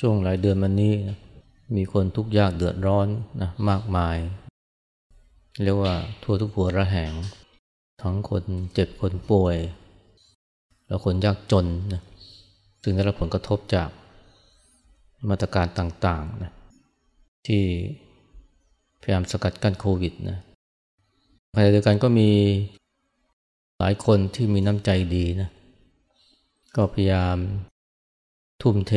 ช่วงหลายเดือนมานี้นะมีคนทุกข์ยากเดือดร้อนนะมากมาย เรียกว่าทั่วทุกหัวระแหง ทั้งคนเจ็บคนป่วย แล้วคนยากจนนะซึ่งได้รับผลกระทบจากมาตรการต่างๆนะที่พยายามสกัดกั้นโควิดนะขณะเดียวกันก็มีหลายคนที่มีน้ำใจดีนะก็พยายามทุ่มเท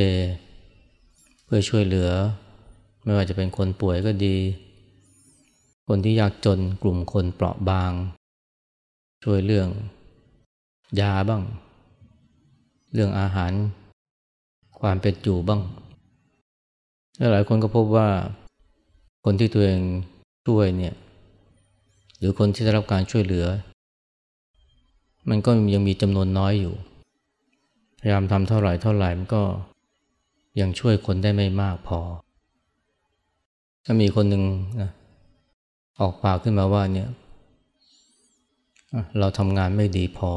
พื่อช่วยเหลือ ไม่ว่าจะเป็นคนป่วยก็ดี คนที่ยากจนกลุ่มคนเปราะบาง ช่วยเรื่องยาบ้าง เรื่องอาหาร ความเป็นอยู่บ้างและหลายคนก็พบว่า คนที่ตัวเองช่วยเนี่ยหรือคนที่ได้รับการช่วยเหลือ มันก็ยังมีจำนวนน้อยอยู่ พยายามทำเท่าไหร่เท่าไหร่มันก็ ยังช่วยคนได้ไม่มากพอ ถ้ามีคนหนึ่งนะออกปากขึ้นมาว่าเนี่ยเราทำงานไม่ดีพอ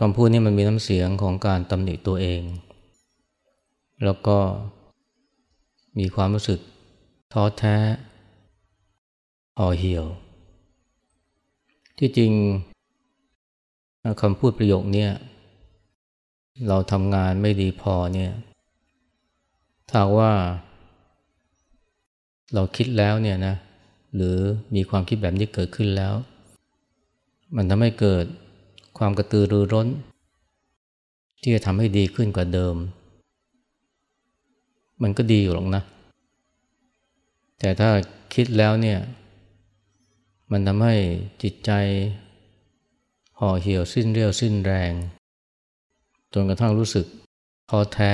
คำพูดนี้มันมีน้ำเสียงของการตำหนิตัวเอง แล้วก็มีความรู้สึกท้อแท้ห่อเหี่ยว ที่จริงคำพูดประโยคนี้เราทำงานไม่ดีพอเนี่ย ถ้าว่า เราคิดแล้วเนี่ยนะหรือมีความคิดแบบนี้เกิดขึ้นแล้ว มันทำให้เกิดความกระตือรือร้น ที่จะทำให้ดีขึ้นกว่าเดิม มันก็ดีอยู่หรอกนะ แต่ถ้าคิดแล้วเนี่ย มันทำให้จิตใจห่อเหี่ยวสิ้นเรี่ยวสิ้นแรง จนกระทั่งรู้สึกท้อแท้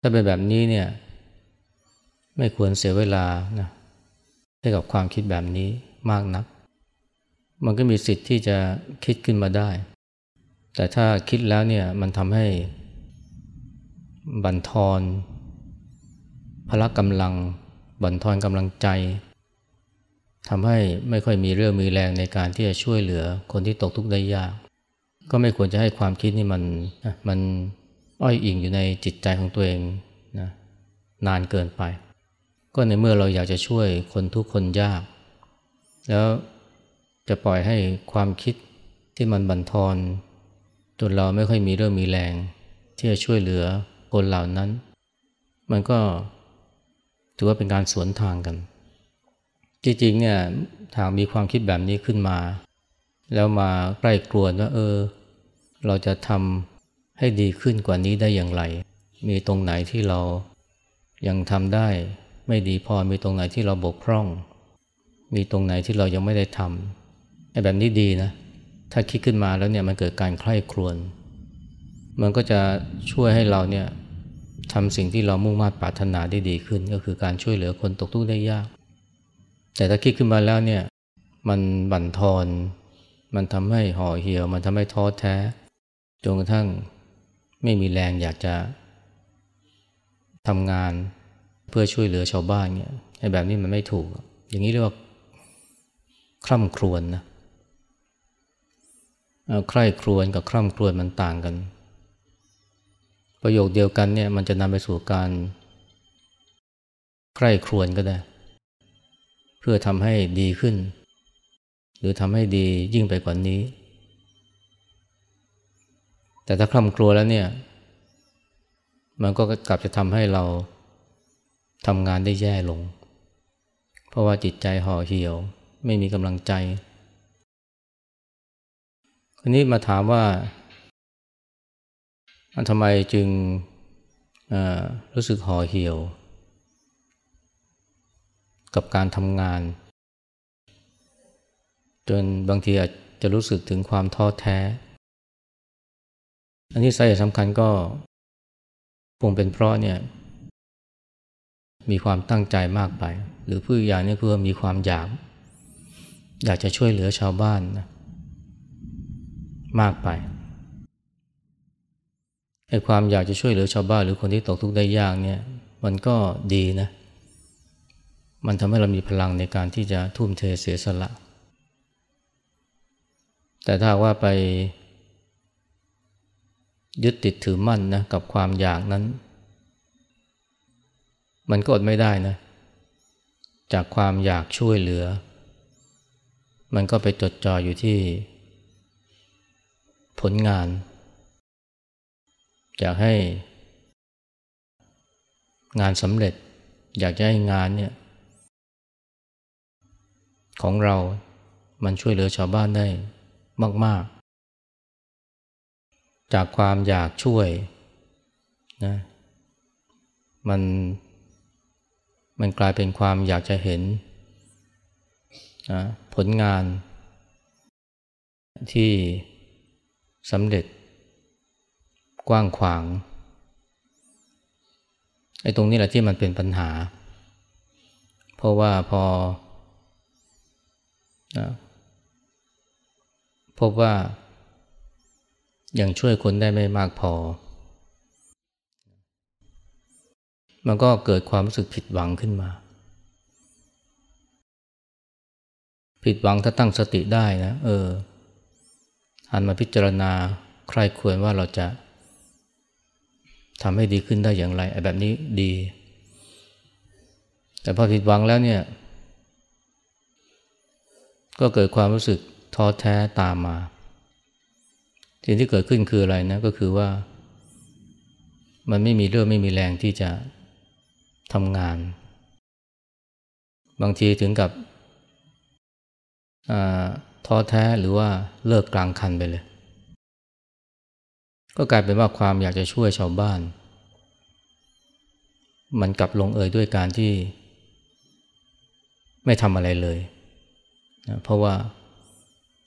ถ้าเป็นแบบนี้เนี่ยไม่ควรเสียเวลานะให้กับความคิดแบบนี้มากนัก มันก็มีสิทธิ์ที่จะคิดขึ้นมาได้ แต่ถ้าคิดแล้วเนี่ยมันทำให้บั่นทอนพละกำลัง บั่นทอนกำลังใจทำให้ไม่ค่อยมีเรื่องมีแรงในการที่จะช่วยเหลือคนที่ตกทุกข์ได้ยาก ก็ไม่ควรจะให้ความคิดนี่มันมัน อ้อยอิงอยู่ในจิตใจของตัวเองนะนานเกินไป ก็ในเมื่อเราอยากจะช่วยคนทุกคนยาก แล้วจะปล่อยให้ความคิดที่มันบั่นทอนจนเราไม่ค่อยมีเรื่องมีแรง ที่จะช่วยเหลือคนเหล่านั้น มันก็ถือว่าเป็นการสวนทางกัน จริงๆเนี่ยทางมีความคิดแบบนี้ขึ้นมา แล้วมาใกล้กลวนว่าเออ เราจะทำ ให้ดีขึ้นกว่านี้ได้อย่างไร มีตรงไหนที่เรายังทำได้ ไม่ดีพอ มีตรงไหนที่เราบกพร่อง มีตรงไหนที่เรายังไม่ได้ทำไอ้แบบนี้ดีนะ ถ้าคิดขึ้นมาแล้วเนี่ยมันเกิดการใคร่ครวญ มันก็จะช่วยให้เราเนี่ยทำสิ่งที่เรามุ่งมา่ปรารถนาได้ดีขึ้น ก็คือการช่วยเหลือคนตกทุกข์ได้ยาก แต่ถ้าคิดขึ้นมาแล้วเนี่ยมันบั่นทอน มันทำให้ห่อเหี่ยว มันทำให้ท้อแท้ จนกระทั่ง ไม่มีแรงอยากจะทำงานเพื่อช่วยเหลือชาวบ้านเนี่ยไอ้แบบนี้มันไม่ถูก อย่างนี้เรียกว่าคร่ำครวญนะใคร่ครวญกับคร่ำครวญมันต่างกัน ประโยคเดียวกันเนี่ยมันจะนำไปสู่การใคร่ครวญก็ได้ เพื่อทำให้ดีขึ้น หรือทำให้ดียิ่งไปกว่านี้ แต่ถ้าคร่ำครวแล้วเนี่ย มันก็กลับจะทำให้เราทำงานได้แย่ลง เพราะว่าจิตใจห่อเหี่ยว ไม่มีกำลังใจคราวนี้มาถามว่าทำไมจึงรู้สึกห่อเหี่ยว กับการทำงาน จนบางทีอาจจะรู้สึกถึงความท้อแท้ อันนี้สาเหตุสำคัญก็คงเป็นเพราะเนี่ย มีความตั้งใจมากไป หรือผู้อย่างนี้คือมีความอยาก อยากจะช่วยเหลือชาวบ้านนะมากไปไอ้ความอยากจะช่วยเหลือชาวบ้าน หรือคนที่ตกทุกข์ได้ยากเนี่ย มันก็ดีนะ มันทำให้เรามีพลังในการที่จะทุ่มเทเสียสละ แต่ถ้าว่าไป ยึดติดถือมั่นนะกับความอยากนั้น มันก็อดไม่ได้นะ จากความอยากช่วยเหลือ มันก็ไปจดจ่ออยู่ที่ ผลงาน อยากให้ งานสำเร็จ อยากจะให้งานเนี่ยของเรามันช่วยเหลือชาวบ้านได้มาก ๆ จากความอยากช่วยนะมันมันกลายเป็นความอยากจะเห็นนะผลงานที่สำเร็จกว้างขวางไอ้ตรงนี้แหละที่มันเป็นปัญหา เพราะว่าพอนะพบว่า ยังช่วยคนได้ไม่มากพอ มันก็เกิดความรู้สึกผิดหวังขึ้นมา ผิดหวังถ้าตั้งสติได้นะ เออหันมาพิจารณาใครควรว่าเราจะทำให้ดีขึ้นได้อย่างไรไอ้แบบนี้ดี แต่พอผิดหวังแล้วเนี่ย ก็เกิดความรู้สึกท้อแท้ตามมา สิ่งที่เกิดขึ้นคืออะไรนะก็คือว่า มันไม่มีเรื่องไม่มีแรงที่จะทำงาน บางทีถึงกับท้อแท้หรือว่าเลิกกลางคันไปเลย ก็กลายเป็นว่าความอยากจะช่วยชาวบ้าน มันกลับลงเอยด้วยการที่ ไม่ทำอะไรเลยนะเพราะว่า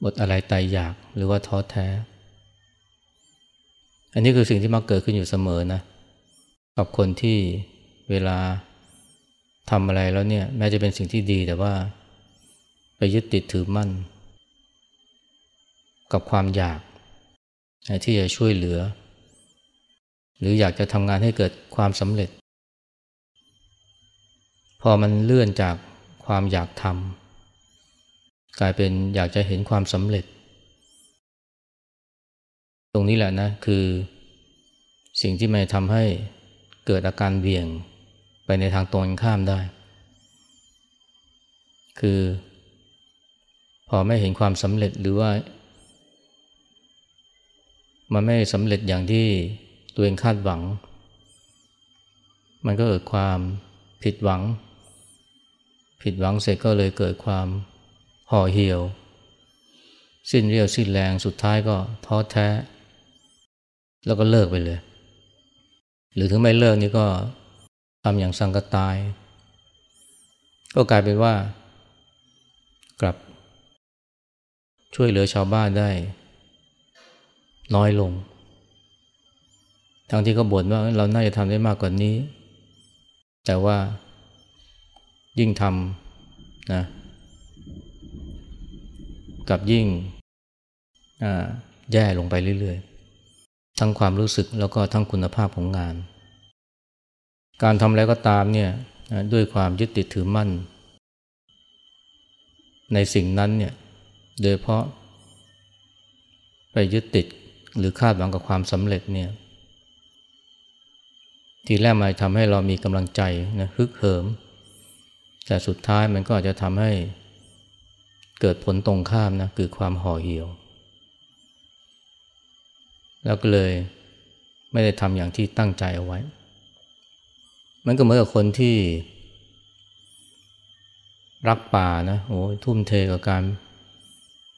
บทอะไรตายอยากหรือว่าท้อแท้ อันนี้คือสิ่งที่มักเกิดขึ้นอยู่เสมอนะ กับคนที่เวลาทำอะไรแล้วเนี่ย แม้จะเป็นสิ่งที่ดีแต่ว่าไปยึดติดถือมั่น กับความอยาก ที่จะช่วยเหลือ หรืออยากจะทำงานให้เกิดความสำเร็จ พอมันเลื่อนจากความอยากทำกลายเป็นอยากจะเห็นความสำเร็จ ตรงนี้แหละนะคือสิ่งที่มันทำให้เกิดอาการเบี่ยงไปในทางตรงข้ามได้ คือ พอไม่เห็นความสำเร็จหรือว่า มันไม่สำเร็จอย่างที่ตัวเองคาดหวัง มันก็เกิดความผิดหวัง ผิดหวังเสร็จก็เลยเกิดความห่อเหี่ยว สิ้นเรี่ยวสิ้นแรงสุดท้ายก็ท้อแท้ แล้วก็เลิกไปเลย หรือถึงไม่เลิกนี่ก็ทำอย่างสังกตาย ก็กลายเป็นว่า กลับ ช่วยเหลือชาวบ้านได้ น้อยลง ทั้งที่เขาบ่นว่าเราน่าจะทำได้มากกว่านี้ แต่ว่ายิ่งทำนะกับยิ่งแย่ลงไปเรื่อยๆ ทั้งความรู้สึกแล้วก็ทั้งคุณภาพของงาน การทำอะไรก็ตามเนี่ยด้วยความยึดติดถือมั่น ในสิ่งนั้นเนี่ยโดยเพราะ ไปยึดติดหรือคาดหวังกับความสำเร็จเนี่ยทีแรกมาทำให้เรามีกำลังใจนะฮึกเหิม แต่สุดท้ายมันก็อาจจะทำให้เกิดผลตรงข้ามนะคือความห่อเหี่ยว แล้วก็เลยไม่ได้ทำอย่างที่ตั้งใจเอาไว้ มันก็เหมือนกับคนที่ รักป่านะโอ้ทุ่มเทกับการ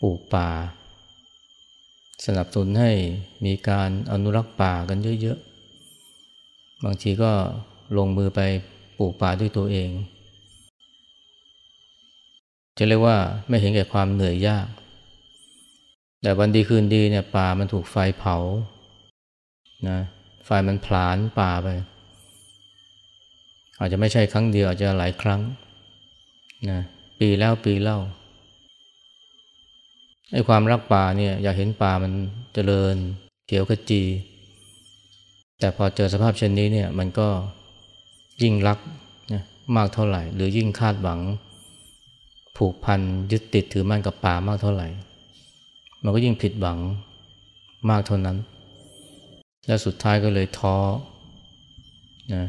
ปลูกป่า สนับสนุนให้มีการอนุรักษ์ป่ากันเยอะๆ บางทีก็ลงมือไปปลูกป่าด้วยตัวเอง จะเรียกว่าไม่เห็นแก่ความเหนื่อยยาก แต่วันดีคืนดีเนี่ยป่ามันถูกไฟเผานะไฟมันผลาญป่าไป อาจจะไม่ใช่ครั้งเดียวอาจจะหลายครั้งนะปีแล้วปีเล่าไอ้ความรักป่าเนี่ยอยากเห็นป่ามันเจริญเขียวขจี แต่พอเจอสภาพเช่นนี้เนี่ยมันก็ยิ่งรักนะมากเท่าไหร่ หรือยิ่งคาดหวังผูกพันยึดติดถือมั่นกับป่ามากเท่าไหร่ มันก็ยิ่งผิดหวังมากเท่านั้น แล้วสุดท้ายก็เลยท้อนะ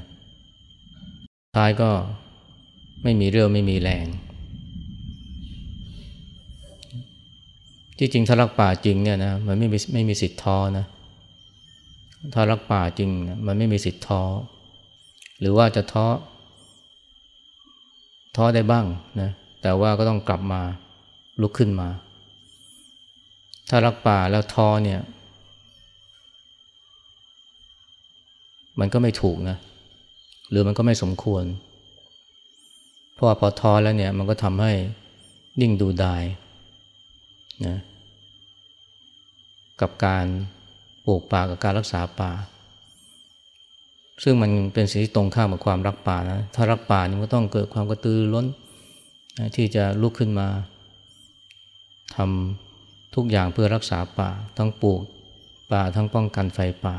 ท้ายก็ไม่มีเรี่ยวไม่มีแรง ที่จริงถ้ารักป่าจริงเนี่ยนะมันไม่มีไม่มีสิทธิ์ท้อนะถ้ารักป่าจริงมันไม่มีสิทธิ์ท้อหรือว่าจะท้อท้อได้บ้างนะแต่ว่าก็ต้องกลับมาลุกขึ้นมา ถ้ารักป่าแล้วท้อเนี่ย มันก็ไม่ถูกนะ หรือมันก็ไม่สมควร เพราะว่าพอท้อแล้วเนี่ย มันก็ทำให้นิ่งดูดายนะกับการปลูกป่ากับการรักษาป่า ซึ่งมันเป็นสิ่งที่ตรงข้ามกับความรักป่านะ ถ้ารักป่านี่ก็ต้องเกิดความกระตือร้นนะที่จะลุกขึ้นมาทำ ทุกอย่างเพื่อรักษาป่า ทั้งปลูกป่าทั้งป้องกันไฟป่า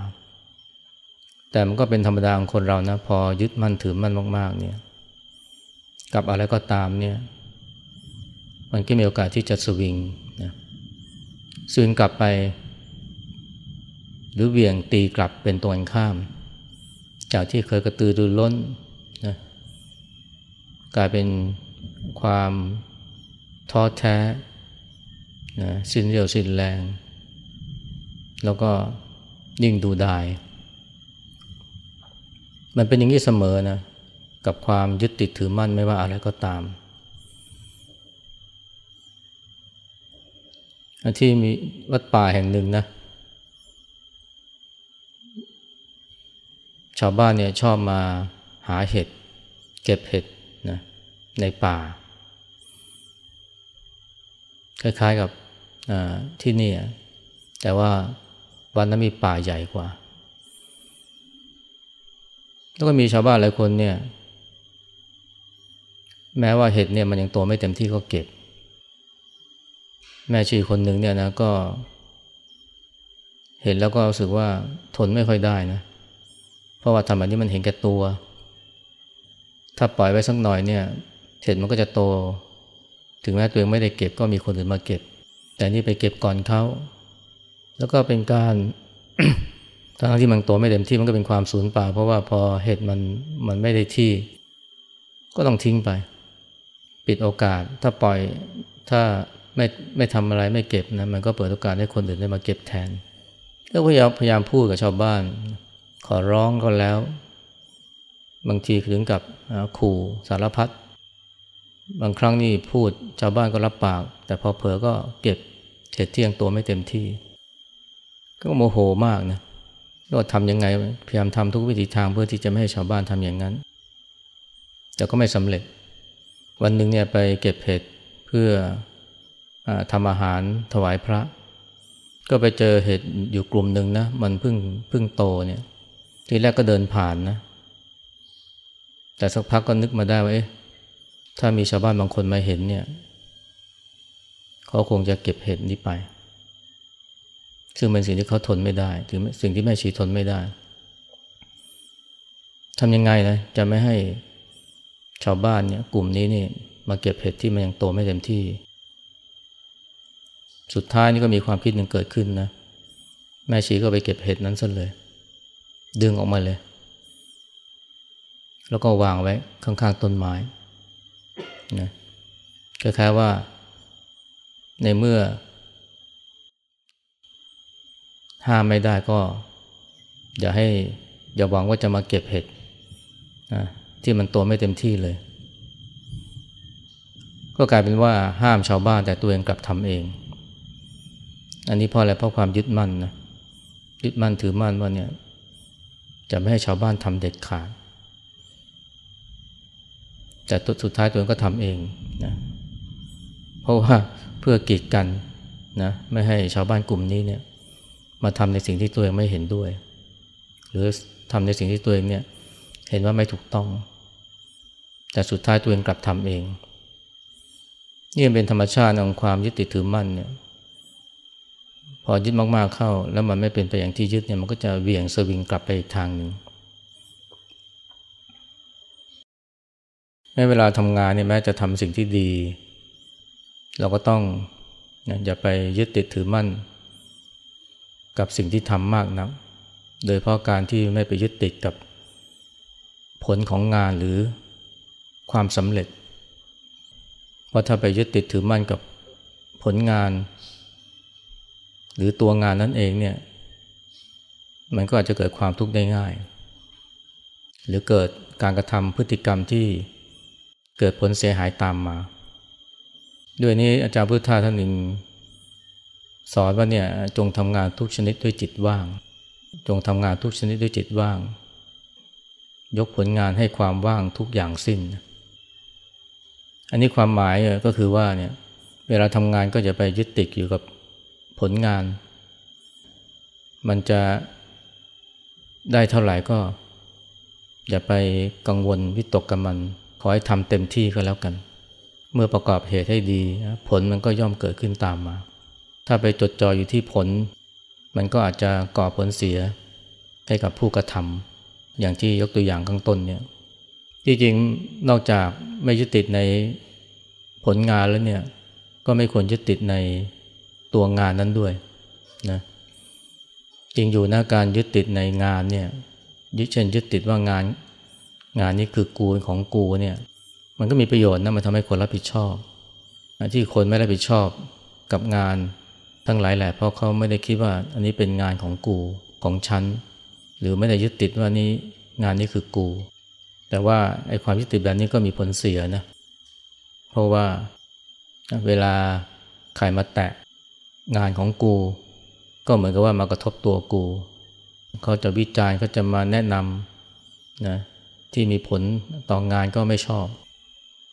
แต่มันก็เป็นธรรมดาของคนเรานะ พอยึดมั่นถือมั่นมาก ๆ เนี่ย กับอะไรก็ตามเนี่ย มันก็มีโอกาสที่จะสวิงนะสวิงกลับไป หรือเวียงตีกลับเป็นตัวข้าม จากที่เคยกระตือรือร้นนะกลายเป็นความท้อแท้ นะสิ้นเรียวสิ้นแรง แล้วก็ยิ่งดูดาย มันเป็นอย่างนี้เสมอนะ กับความยึดติดถือมั่นไม่ว่าอะไรก็ตาม ที่มีวัดป่าแห่งหนึ่งนะ ชาวบ้านเนี่ยชอบมาหาเห็ด เก็บเห็ดนะในป่า คล้ายๆกับ ที่นี่ แต่ว่าวันนั้นมีป่าใหญ่กว่า แล้วก็มีชาวบ้านหลายคนเนี่ย แม้ว่าเห็ดเนี่ยมันยังโตไม่เต็มที่ก็เก็บ แม่ชีคนหนึ่งเนี่ยนะก็ เห็นแล้วก็รู้สึกว่าทนไม่ค่อยได้นะ เพราะว่าทำแบบนี้มันเห็นแก่ตัว ถ้าปล่อยไว้สักหน่อยเนี่ยเห็ดมันก็จะโต ถึงแม้ตัวเองไม่ได้เก็บก็มีคนอื่นมาเก็บ แต่นี่ไปเก็บก่อนเขา แล้วก็เป็นการทั้งที่มันโตไม่เต็มที่มันก็เป็นความสูญเปล่า เพราะว่าพอเห็ดมันมันไม่ได้ที่ ก็ต้องทิ้งไป ปิดโอกาสถ้าปล่อยถ้าไม่ไม่ทำอะไรไม่เก็บนะมันก็เปิดโอกาสให้คนอื่นได้มาเก็บแทนก็พยายามพยายามพูดกับชาวบ้าน ขอร้องก็แล้ว บางทีถึงกับขู่สารพัด บางครั้งนี่พูดชาวบ้านก็รับปาก แต่พอเผลอก็เก็บเห็ดที่ยงตัวไม่เต็มที่ ก็โมโหมากนะก็ทำยังไงพยายามทำทุกวิธีทางเพื่อที่จะไม่ให้ชาวบ้านทำอย่างนั้น แต่ก็ไม่สำเร็จ วันหนึ่งเนี่ยไปเก็บเห็ดเพื่ออทำอาหารถวายพระ ก็ไปเจอเห็ดอยู่กลุ่มหนึ่งนะ มันเพิ่งเพิ่งโตเนี่ย ทีแรกก็เดินผ่านนะ แต่สักพักก็นึกมาได้ว่าเอ๊ะ ถ้ามีชาวบ้านบางคนมาเห็นเนี่ยเขาคงจะเก็บเห็ดนี้ไป ซึ่งเป็นสิ่งที่เขาทนไม่ได้ถึงสิ่งที่แม่ชีทนไม่ได้ทำยังไงนะจะไม่ให้ชาวบ้านเนี่ยกลุ่มนี้นี่มาเก็บเห็ดที่มันยังโตไม่เต็มที่ สุดท้ายนี่ก็มีความคิดหนึ่งเกิดขึ้นนะแม่ชีก็ไปเก็บเห็ดนั้นซะเลย ดึงออกมาเลย แล้วก็วางไว้ข้างๆต้นไม้ นะคล้ายๆว่าในเมื่อ ห้ามไม่ได้ก็อย่าให้อย่าหวังว่าจะมาเก็บเห็ดนะที่มันตัวไม่เต็มที่เลย ก็กลายเป็นว่าห้ามชาวบ้านแต่ตัวเองกลับทำเอง อันนี้เพราะอะไรเพราะความยึดมั่นนะยึดมั่นถือมั่นว่าเนี่ยจะไม่ให้ชาวบ้านทำเด็ดขาด แต่สุดท้ายตัวเองก็ทำเองนะเพราะว่าเพื่อกีดกันนะไม่ให้ชาวบ้านกลุ่มนี้เนี่ยมาทำในสิ่งที่ตัวเองไม่เห็นด้วย หรือทำในสิ่งที่ตัวเองเนี่ยเห็นว่าไม่ถูกต้อง แต่สุดท้ายตัวเองกลับทำเองนี่เป็นธรรมชาติของความยึดติดถือมั่นเนี่ยพอยึดมากๆเข้า แล้วมันไม่เป็นไปอย่างที่ยึดเนี่ยมันก็จะเวี่ยงสวิงกลับไปอีกทางหนึ่ง แม้เวลาทำงานเนี่ยแม้จะทำสิ่งที่ดี เราก็ต้องอย่าไปยึดติดถือมั่น กับสิ่งที่ทำมากนัก โดยเพราะการที่ไม่ไปยึดติดกับผลของงานหรือความสำเร็จ เพราะถ้าไปยึดติดถือมั่นกับผลงาน หรือตัวงานนั่นเองเนี่ย มันก็อาจจะเกิดความทุกข์ได้ง่าย หรือเกิดการกระทำพฤติกรรมที่ เกิดผลเสียหายตามมา ด้วยนี้อาจารย์พุทธาท่านหนึ่งสอนว่าเนี่ยจงทำงานทุกชนิดด้วยจิตว่าง จงทำงานทุกชนิดด้วยจิตว่าง ยกผลงานให้ความว่างทุกอย่างสิ้น อันนี้ความหมายก็คือว่าเนี่ยเวลาทำงานก็จะไปยึดติดอยู่กับผลงาน มันจะได้เท่าไหร่ก็ อย่าไปกังวลวิตกกับมัน ขอให้ทำเต็มที่ก็แล้วกัน เมื่อประกอบเหตุให้ดี ผลมันก็ย่อมเกิดขึ้นตามมา ถ้าไปจดจ่ออยู่ที่ผล มันก็อาจจะก่อผลเสียให้กับผู้กระทำอย่างที่ยกตัวอย่างข้างต้นเนี่ยที่จริงนอกจากไม่ยึดติดในผลงานแล้วเนี่ยก็ไม่ควรยึดติดในตัวงานนั้นด้วยนะจริงอยู่นะการยึดติดในงานเนี่ยยึดเช่นยึดติดว่างาน งานนี้คือกูของกูเนี่ยมันก็มีประโยชน์นะมันทำให้คนรับผิดชอบ ที่คนไม่รับผิดชอบกับงานทั้งหลายแหละเพราะเขาไม่ได้คิดว่าอันนี้เป็นงานของกูของฉัน หรือไม่ได้ยึดติดว่านี้งานนี้คือกู แต่ว่าไอ้ความยึดติดแบบนี้ก็มีผลเสียนะเพราะว่าเวลาใครมาแตะงานของกู ก็เหมือนกับว่ามากระทบตัวกู เขาจะวิจารณ์เขาจะมาแนะนำนะ ที่มีผลต่องานก็ไม่ชอบ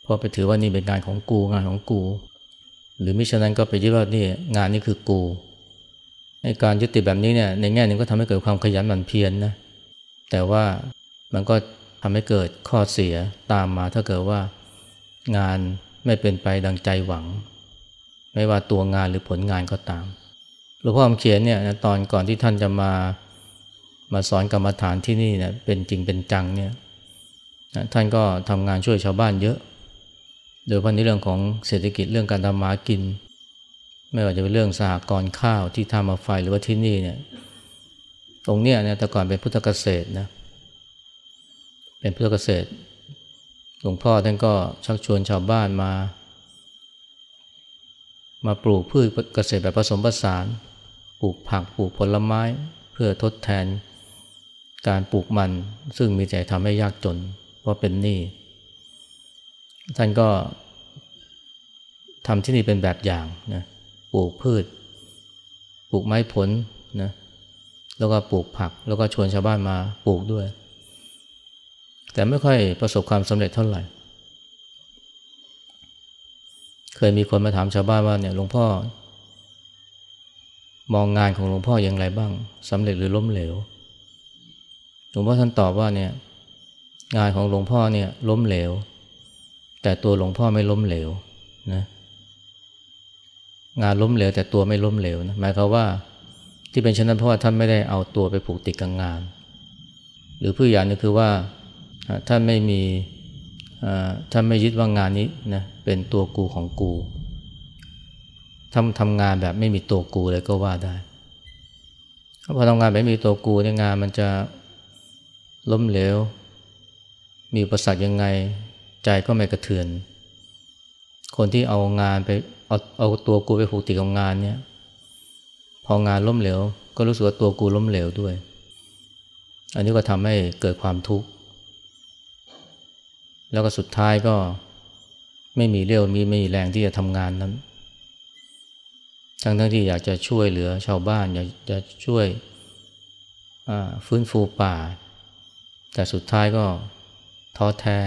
เพราะไปถือว่านี่เป็นงานของกูงานของกู หรือมิฉะนั้นก็ไปยึดว่านี่งานนี้คือกูในการยึดติดแบบนี้เนี่ยในแง่หนึ่งก็ทำให้เกิดความขยันหมั่นเพียรนนะแต่ว่ามันก็ทำให้เกิดข้อเสียตามมาถ้าเกิดว่างานไม่เป็นไปดังใจหวัง ไม่ว่าตัวงานหรือผลงานก็ตามหลวงพ่อคำเขียนเนี่ยตอนก่อนที่ท่านจะมามาสอนกรรมฐานที่นี่เนี่ยเป็นจริงเป็นจังเนี่ย ท่านก็ทำงานช่วยชาวบ้านเยอะ โดยพาะในเรื่องของเศรษฐกิจเรื่องการทำมากิน ไม่ว่าจะเป็นเรื่องสหกรณ์ข้าวที่ทำมาไฟหรือว่าที่นี่เนี่ยตรงเนี้ยเนี่ยแต่ก่อนเป็นพุทธเกษตรนะเป็นพุทธเกษตรหลวงพ่อท่านก็ชักชวนชาวบ้านมา มาปลูกพืชเกษตรแบบผสมผสานปลูกผักปลูกผลไม้เพื่อทดแทนการปลูกมัน ซึ่งมีใจทำให้ยากจน เพราเป็นหนี้ท่านก็ทำที่นี่เป็นแบบอย่างนะปลูกพืช ปลูกไม้ผลนะแล้วก็ปลูกผัก แล้วก็ชวนชาวบ้านมาปลูกด้วย แต่ไม่ค่อยประสบความสำเร็จเท่าไหร่ เคยมีคนมาถามชาวบ้านว่าเนี่ยหลวงพ่อ มองงานของหลวงพ่ออย่างไรบ้างสำเร็จหรือล้มเหลวหลวงพ่อท่านตอบว่าเนี่ย งานของหลวงพ่อเนี่ยล้มเหลว แต่ตัวหลวงพ่อไม่ล้มเหลวนะงานล้มเหลวแต่ตัวไม่ล้มเหลวนะหมายความว่าที่เป็นเช่นนั้นเพราะว่าท่านไม่ได้เอาตัวไปผูกติดกับงาน หรือผู้อย่างนึงคือว่าท่านไม่มีท่านไม่ยึดว่างานนี้นะเป็นตัวกูของกูทำทำงานแบบไม่มีตัวกูเลยก็ว่าได้พอทำงานแบบไม่มีตัวกูเนี่ยงานมันจะล้มเหลว มีอุปสรรคยังไงใจก็ไม่กระเทือน คนที่เอางานไปเอาเอาตัวกูไปผูกติดกับงานเนี่ย พองานล้มเหลว ก็รู้สึกว่าตัวกูล้มเหลวด้วย อันนี้ก็ทำให้เกิดความทุกข์ แล้วก็สุดท้ายก็ไม่มีเรี่ยวมีไม่มีแรงที่จะทำงานนั้น ทั้งทั้งที่อยากจะช่วยเหลือชาวบ้าน อยากจะช่วยฟื้นฟูป่า แต่สุดท้ายก็ ท้อแท้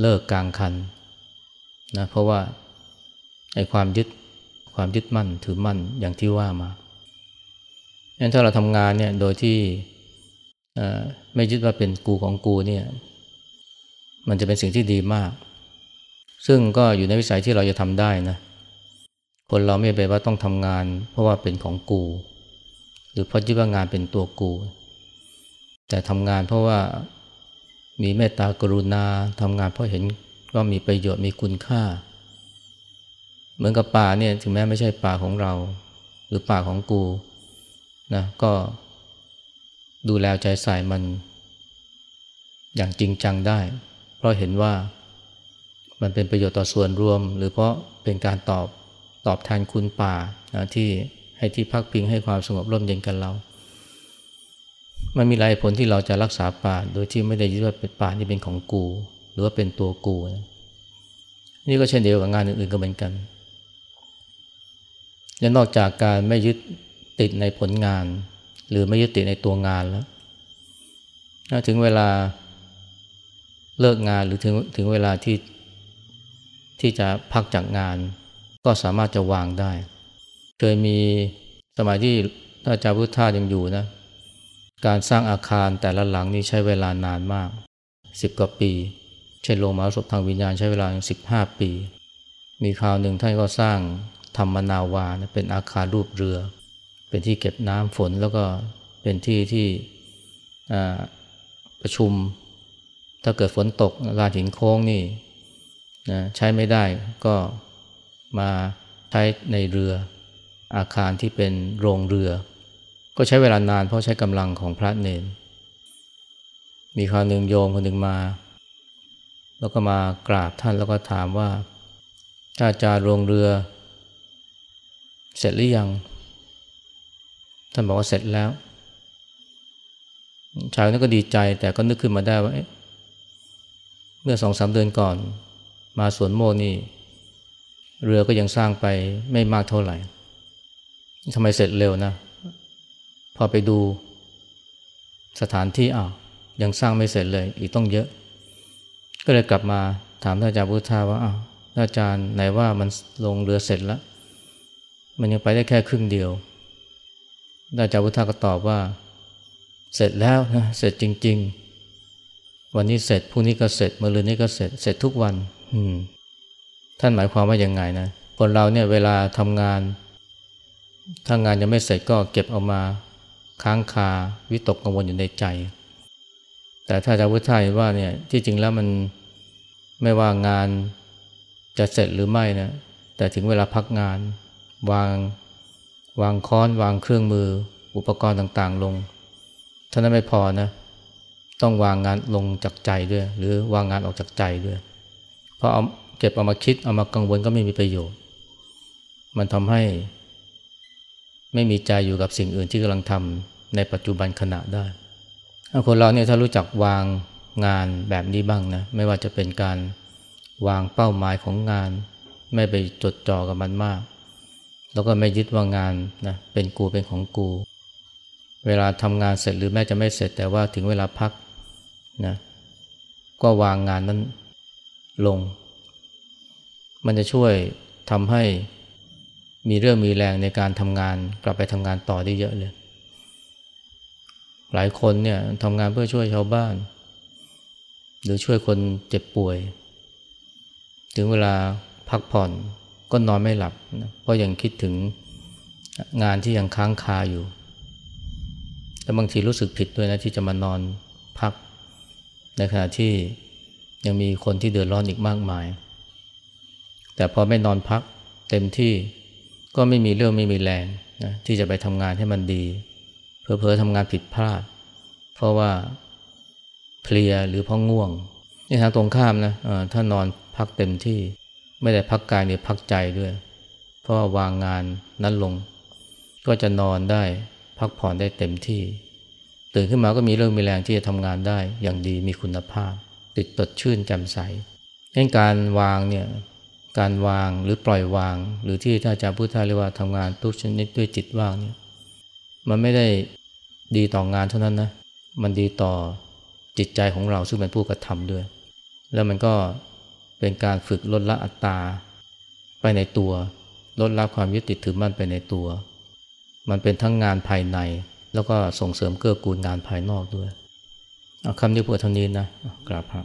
เลิกกลางคันนะเพราะว่าไอ้ความยึดความยึดมั่นถือมั่นอย่างที่ว่ามางั้นถ้าเราทำงานเนี่ยโดยที่ไม่ยึดว่าเป็นกูของกูเนี่ยมันจะเป็นสิ่งที่ดีมาก ซึ่งก็อยู่ในวิสัยที่เราจะทำได้นะคนเราไม่ไปว่าต้องทำงาน เพราะว่าเป็นของกู หรือเพราะยึดว่างานเป็นตัวกู แต่ทำงานเพราะว่า มีเมตตากรุณาทำงานเพราะเห็นว่ามีประโยชน์มีคุณค่า เหมือนกับป่าเนี่ยถึงแม้ไม่ใช่ป่าของเรา หรือป่าของกูนะก็ดูแลใจใส่มัน อย่างจริงจังได้ เพราะเห็นว่ามันเป็นประโยชน์ต่อส่วนรวม หรือเพราะเป็นการตอบตอบแทนคุณป่านะที่ให้ที่พักพิงให้ความสงบร่มเย็นกันเรา มันมีหลายผลที่เราจะรักษาป่าโดยที่ไม่ได้ยึดว่าเป็นป่านี่เป็นของกู หรือว่าเป็นตัวกูนะนี่ก็เช่นเดียวกับงานอื่นๆก็เหมือนกัน และนอกจากการไม่ยึดติดในผลงาน หรือไม่ยึดติดในตัวงานแล้วถึงเวลาเลิกงานหรือถึงถึงเวลาที่ที่จะพักจากงาน ก็สามารถจะวางได้ เคยมีสมัยที่ท่านอาจารย์พุทธายังอยู่นะ การสร้างอาคารแต่ละหลังนี่ใช้เวลานานมากสิบกว่าปี เช่นโรงมหาศพทางวิญญาณใช้เวลาสิบห้าปี มีคราวหนึ่งท่านก็สร้างธรรมนาวานะเป็นอาคารรูปเรือ เป็นที่เก็บน้ำฝนแล้วก็เป็นที่ที่ประชุม ถ้าเกิดฝนตกลานหินโค้งนี่นะใช้ไม่ได้ก็มาใช้ในเรืออาคารที่เป็นโรงเรือ ก็ใช้เวลานานเพราะใช้กำลังของพระเนน มีคราวหนึ่งโยมคนหนึ่งมา แล้วก็มากราบท่านแล้วก็ถามว่าอาจารย์โรงเรือ เสร็จหรือยัง ท่านบอกว่าเสร็จแล้ว ชายนั้นก็ดีใจแต่ก็นึกขึ้นมาได้ว่าเมื่อสองสามเดือนก่อน มาสวนโมนี่ เรือก็ยังสร้างไปไม่มากเท่าไหร่ทำไมเสร็จเร็วนะ พอไปดูสถานที่อ้าวยังสร้างไม่เสร็จเลย อีกต้องเยอะ ก็เลยกลับมาถามท่านอาจารย์พุทธาว่าอ้าวอาจารย์ไหนว่ามันลงเรือเสร็จแล้ว มันยังไปได้แค่ครึ่งเดียวอาจารย์พุทธาก็ตอบว่า เสร็จแล้วนะเสร็จจริง ๆ วันนี้เสร็จพรุ่งนี้ก็เสร็จมะรืนนี้ก็เสร็จเสร็จทุกวันท่านหมายความว่ายังไงนะคนเราเนี่ยเวลาทำงานถ้างานยังไม่เสร็จก็เก็บเอามา ค้างคาวิตกกังวลอยู่ในใจ แต่ถ้าจะพุทธายว่าเนี่ยที่จริงแล้วมันไม่ว่างานจะเสร็จหรือไม่นะแต่ถึงเวลาพักงาน วางวางค้อนวางเครื่องมืออุปกรณ์ต่างๆ ลงเท่านั้นไม่พอนะ ต้องวางงานลงจากใจด้วย หรือวางงานออกจากใจด้วย เพอเอาเก็บเอามาคิดเอามากังวลก็ไม่มีประโยชน์ มันทำให้ ไม่มีใจอยู่กับสิ่งอื่นที่กำลังทำในปัจจุบันขณะได้คนเราเนี่ยถ้ารู้จักวางงานแบบนี้บ้างนะไม่ว่าจะเป็นการวางเป้าหมายของงาน ไม่ไปจดจ่อกับมันมาก แล้วก็ไม่ยึดว่างานนะเป็นกูเป็นของกู เวลาทำงานเสร็จหรือแม้จะไม่เสร็จแต่ว่าถึงเวลาพักนะก็วางงานนั้นลง มันจะช่วยทำให้ มีเรื่องมีแรงในการทำงานกลับไปทำงานต่อได้เยอะเลย หลายคนเนี่ยทำงานเพื่อช่วยชาวบ้าน หรือช่วยคนเจ็บป่วย ถึงเวลาพักผ่อนก็นอนไม่หลับนะเพราะยังคิดถึงงานที่ยังค้างคาอยู่แต่บางทีรู้สึกผิดด้วยนะที่จะมานอนพัก ในขณะที่ยังมีคนที่เดือดร้อนอีกมากมาย แต่พอไม่นอนพักเต็มที่ ก็ไม่มีเรื่องไม่มีแรงนะที่จะไปทำงานให้มันดี เพอเพอทำงานผิดพลาด เพราะว่าเพลียหรือเพราะง่วงนี่ทางตรงข้ามนะถ้านอนพักเต็มที่ไม่ได้พักกายเนี่ยพักใจด้วย เพราะวางงานนั้นลง ก็จะนอนได้พักผ่อนได้เต็มที่ ตื่นขึ้นมาก็มีเรื่องมีแรงที่จะทำงานได้อย่างดีมีคุณภาพ ติดตดชื่นแจ่มใสเองการวางเนี่ย การวางหรือปล่อยวาง หรือที่ท่านอาจารย์พุทธาเรียกว่าทำงานทุกชนิดด้วยจิตว่างเนี่ยมันไม่ได้ดีต่องานเท่านั้นนะมันดีต่อจิตใจของเราซึ่งเป็นผู้กระทำด้วย แล้วมันก็เป็นการฝึกลดละอัตตาไปในตัว ลดละความยึดติดถือมั่นไปในตัว มันเป็นทั้งงานภายใน แล้วก็ส่งเสริมเกื้อกูลงานภายนอกด้วยคำนี้พูดเท่านี้นะกราบพระ